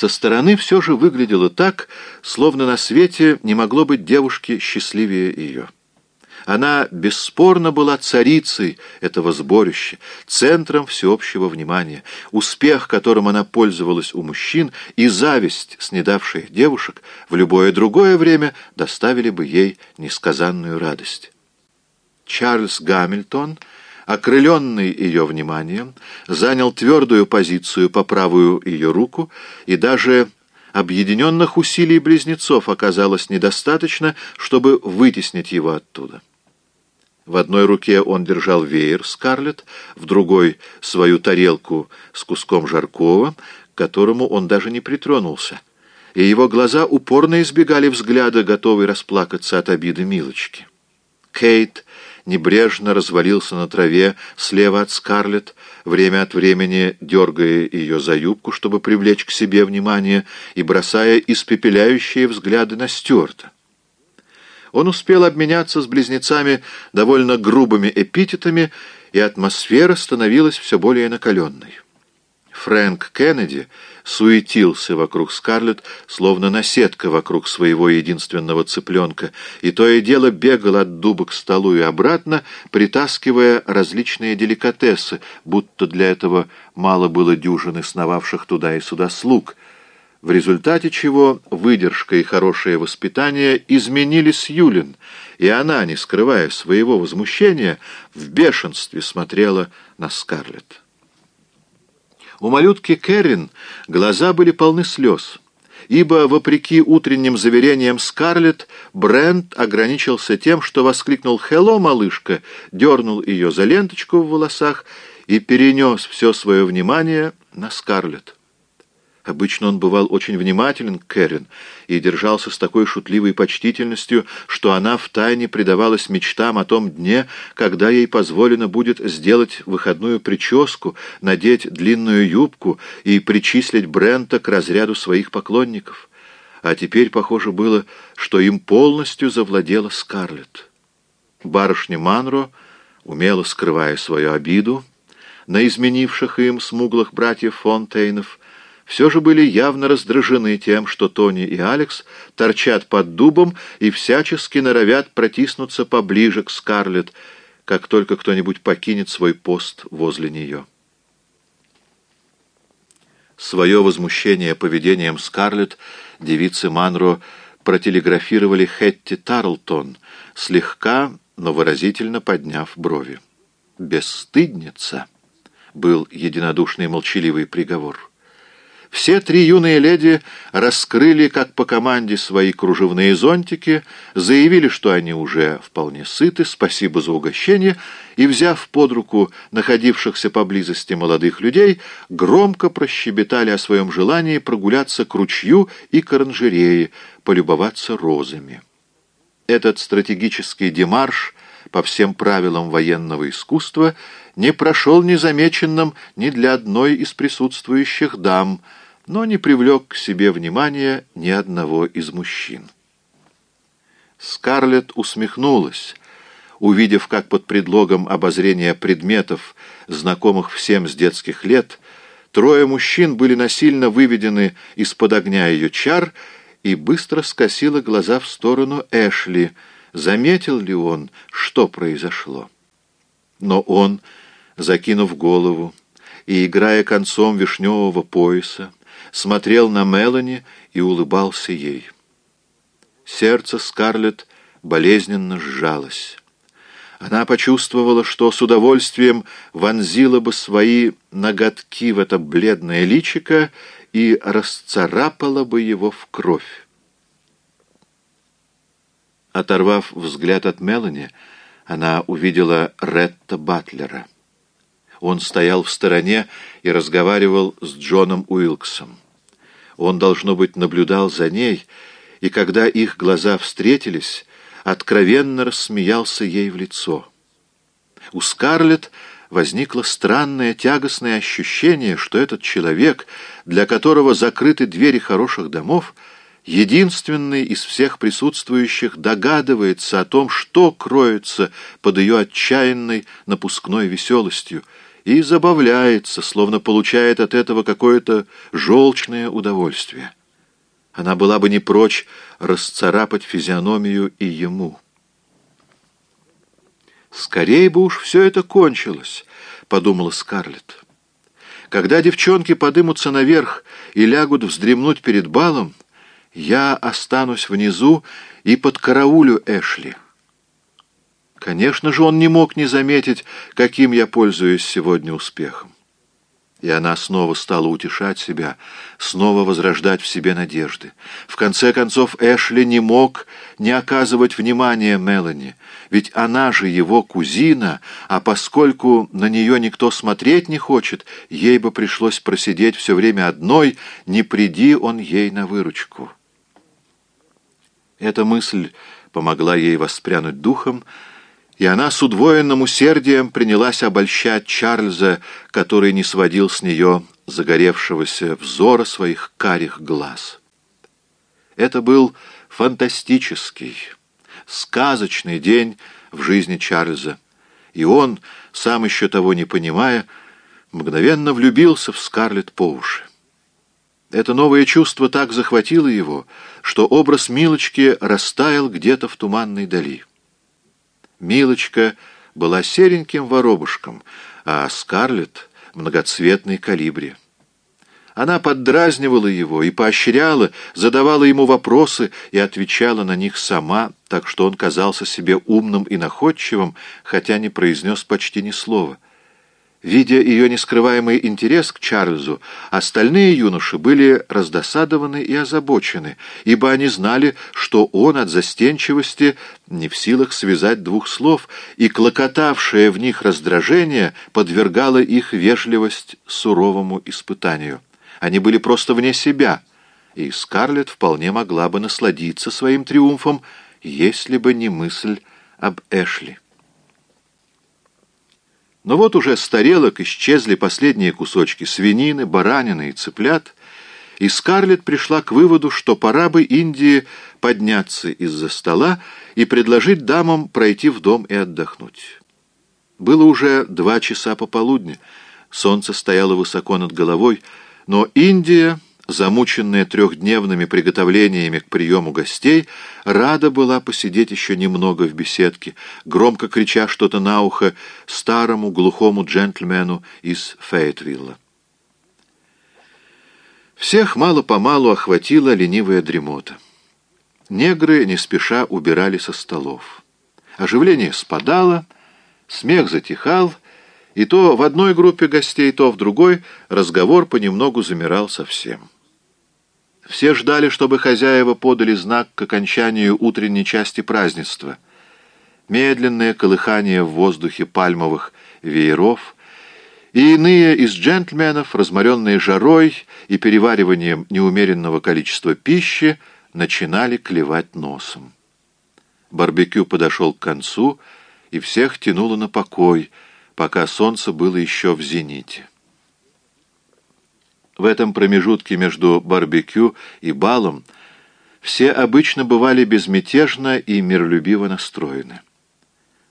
Со стороны все же выглядело так, словно на свете не могло быть девушки счастливее ее. Она бесспорно была царицей этого сборища, центром всеобщего внимания. Успех, которым она пользовалась у мужчин, и зависть, снедавшая девушек, в любое другое время доставили бы ей несказанную радость. Чарльз Гамильтон, окрыленный ее вниманием, занял твердую позицию по правую ее руку и даже объединенных усилий близнецов оказалось недостаточно, чтобы вытеснить его оттуда. В одной руке он держал веер Скарлетт, в другой — свою тарелку с куском жаркого, к которому он даже не притронулся, и его глаза упорно избегали взгляда, готовый расплакаться от обиды Милочки. Кейт небрежно развалился на траве слева от Скарлетт, время от времени дергая ее за юбку, чтобы привлечь к себе внимание, и бросая испепеляющие взгляды на Стюарта. Он успел обменяться с близнецами довольно грубыми эпитетами, и атмосфера становилась все более накаленной. Фрэнк Кеннеди суетился вокруг Скарлетт, словно наседка вокруг своего единственного цыпленка, и то и дело бегал от дуба к столу и обратно, притаскивая различные деликатесы, будто для этого мало было дюжины сновавших туда и сюда слуг — в результате чего выдержка и хорошее воспитание изменили Сьюлин, и она, не скрывая своего возмущения, в бешенстве смотрела на Скарлетт. У малютки Кэррин глаза были полны слез, ибо, вопреки утренним заверениям Скарлетт, Брент ограничился тем, что воскликнул «Хелло, малышка!», дернул ее за ленточку в волосах и перенес все свое внимание на Скарлетт. Обычно он бывал очень внимателен к Кэрин и держался с такой шутливой почтительностью, что она втайне предавалась мечтам о том дне, когда ей позволено будет сделать выходную прическу, надеть длинную юбку и причислить Брента к разряду своих поклонников. А теперь похоже было, что им полностью завладела Скарлетт. Барышня Манро, умело скрывая свою обиду на изменивших им смуглых братьев Фонтейнов, все же были явно раздражены тем, что Тони и Алекс торчат под дубом и всячески норовят протиснуться поближе к Скарлетт, как только кто-нибудь покинет свой пост возле нее. Свое возмущение поведением Скарлетт девицы Манро протелеграфировали Хетти Тарлтон, слегка, но выразительно подняв брови. «Бесстыдница!» — был единодушный молчаливый приговор. Все три юные леди раскрыли, как по команде, свои кружевные зонтики, заявили, что они уже вполне сыты, спасибо за угощение, и, взяв под руку находившихся поблизости молодых людей, громко прощебетали о своем желании прогуляться к ручью и к оранжерее, полюбоваться розами. Этот стратегический демарш по всем правилам военного искусства не прошел незамеченным ни для одной из присутствующих дам — но не привлек к себе внимания ни одного из мужчин. Скарлетт усмехнулась, увидев, как под предлогом обозрения предметов, знакомых всем с детских лет, трое мужчин были насильно выведены из-под огня ее чар и быстро скосила глаза в сторону Эшли, заметил ли он, что произошло. Но он, закинув голову и играя концом вишневого пояса, смотрел на Мелани и улыбался ей. Сердце Скарлетт болезненно сжалось. Она почувствовала, что с удовольствием вонзила бы свои ноготки в это бледное личико и расцарапала бы его в кровь. Оторвав взгляд от Мелани, она увидела Ретта Батлера. Он стоял в стороне и разговаривал с Джоном Уилксом. Он, должно быть, наблюдал за ней, и когда их глаза встретились, откровенно рассмеялся ей в лицо. У Скарлетт возникло странное тягостное ощущение, что этот человек, для которого закрыты двери хороших домов, единственный из всех присутствующих догадывается о том, что кроется под ее отчаянной напускной веселостью, и забавляется, словно получает от этого какое-то желчное удовольствие. Она была бы не прочь расцарапать физиономию и ему. «Скорее бы уж все это кончилось», — подумала Скарлетт. «Когда девчонки подымутся наверх и лягут вздремнуть перед балом, я останусь внизу и под караулю Эшли». Конечно же, он не мог не заметить, каким я пользуюсь сегодня успехом. И она снова стала утешать себя, снова возрождать в себе надежды. В конце концов, Эшли не мог не оказывать внимания Мелани, ведь она же его кузина, а поскольку на нее никто смотреть не хочет, ей бы пришлось просидеть все время одной, не приди он ей на выручку. Эта мысль помогла ей воспрянуть духом, и она с удвоенным усердием принялась обольщать Чарльза, который не сводил с нее загоревшегося взора своих карих глаз. Это был фантастический, сказочный день в жизни Чарльза, и он, сам еще того не понимая, мгновенно влюбился в Скарлетт по уши. Это новое чувство так захватило его, что образ Милочки растаял где-то в туманной дали. Милочка была сереньким воробушком, а Скарлетт — многоцветной калибре. Она поддразнивала его и поощряла, задавала ему вопросы и отвечала на них сама, так что он казался себе умным и находчивым, хотя не произнес почти ни слова — Видя ее нескрываемый интерес к Чарльзу, остальные юноши были раздосадованы и озабочены, ибо они знали, что он от застенчивости не в силах связать двух слов, и клокотавшее в них раздражение подвергало их вежливость суровому испытанию. Они были просто вне себя, и Скарлетт вполне могла бы насладиться своим триумфом, если бы не мысль об Эшли. Но вот уже с тарелок исчезли последние кусочки свинины, баранины и цыплят, и Скарлетт пришла к выводу, что пора бы Индии подняться из-за стола и предложить дамам пройти в дом и отдохнуть. Было уже два часа пополудни, солнце стояло высоко над головой, но Индия замученная трехдневными приготовлениями к приему гостей, рада была посидеть еще немного в беседке, громко крича что-то на ухо старому глухому джентльмену из Фейтвилла. Всех мало-помалу охватила ленивая дремота. Негры не спеша убирали со столов. Оживление спадало, смех затихал, и то в одной группе гостей, то в другой разговор понемногу замирал совсем. Все ждали, чтобы хозяева подали знак к окончанию утренней части празднества. Медленное колыхание в воздухе пальмовых вееров и иные из джентльменов, разморенные жарой и перевариванием неумеренного количества пищи, начинали клевать носом. Барбекю подошел к концу, и всех тянуло на покой, пока солнце было еще в зените. В этом промежутке между барбекю и балом все обычно бывали безмятежно и миролюбиво настроены.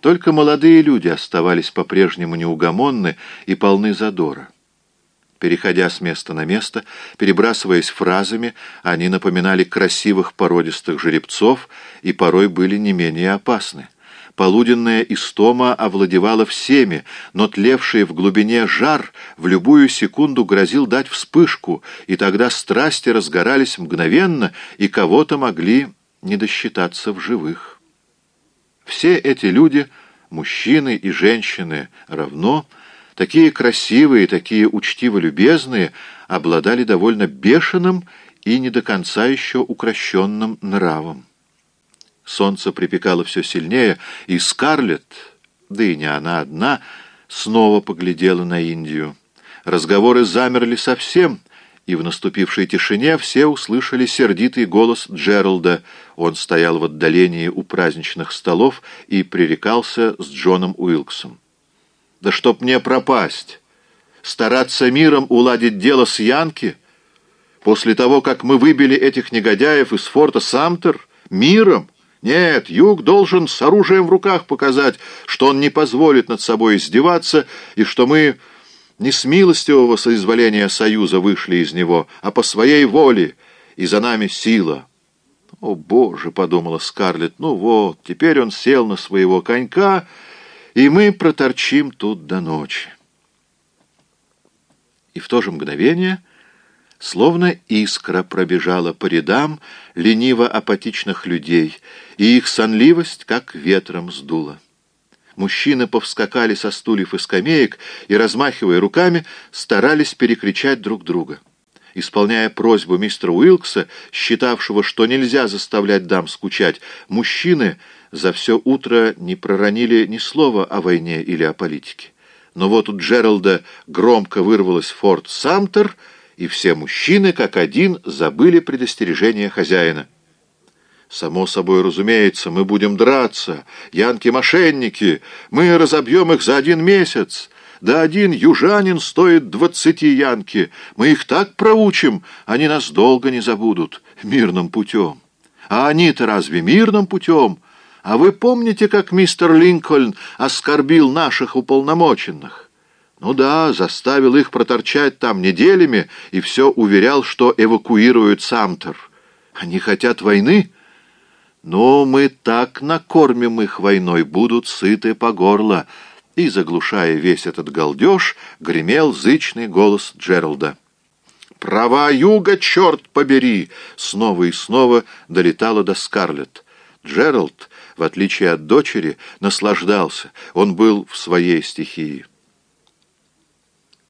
Только молодые люди оставались по-прежнему неугомонны и полны задора. Переходя с места на место, перебрасываясь фразами, они напоминали красивых породистых жеребцов и порой были не менее опасны. Полуденная истома овладевала всеми, но тлевший в глубине жар в любую секунду грозил дать вспышку, и тогда страсти разгорались мгновенно, и кого-то могли не досчитаться в живых. Все эти люди, мужчины и женщины равно, такие красивые, такие учтиво-любезные, обладали довольно бешеным и не до конца еще укращенным нравом. Солнце припекало все сильнее, и Скарлетт, да и не она одна, снова поглядела на Индию. Разговоры замерли совсем, и в наступившей тишине все услышали сердитый голос Джералда. Он стоял в отдалении у праздничных столов и пререкался с Джоном Уилксом. «Да чтоб мне пропасть! Стараться миром уладить дело с Янки? После того, как мы выбили этих негодяев из форта Самтер? Миром?» Нет, Юг должен с оружием в руках показать, что он не позволит над собой издеваться, и что мы Не с милостивого соизволения Союза вышли из него, а по своей воле, и за нами сила». «О, Боже!» — подумала Скарлетт. «Ну вот, теперь он сел на своего конька, и мы проторчим тут до ночи». И в то же мгновение, словно искра пробежала по рядам лениво-апатичных людей, и их сонливость как ветром сдула. Мужчины повскакали со стульев и скамеек и, размахивая руками, старались перекричать друг друга. Исполняя просьбу мистера Уилкса, считавшего, что нельзя заставлять дам скучать, мужчины за все утро не проронили ни слова о войне или о политике. Но вот у Джералда громко вырвалось «Форт Самтер», и все мужчины, как один, забыли предостережение хозяина. «Само собой разумеется, мы будем драться. Янки-мошенники. Мы разобьем их за один месяц». Да один южанин стоит двадцати янки. Мы их так проучим, они нас долго не забудут. Мирным путем. А они-то разве мирным путем? А вы помните, как мистер Линкольн оскорбил наших уполномоченных? Ну да, заставил их проторчать там неделями и все уверял, что эвакуируют Самтер. Они хотят войны? Но мы так накормим их войной, будут сыты по горло и, заглушая весь этот галдеж, гремел зычный голос Джералда. «Права юга, черт побери!» Снова и снова долетало до Скарлетт. Джеральд, в отличие от дочери, наслаждался. Он был в своей стихии.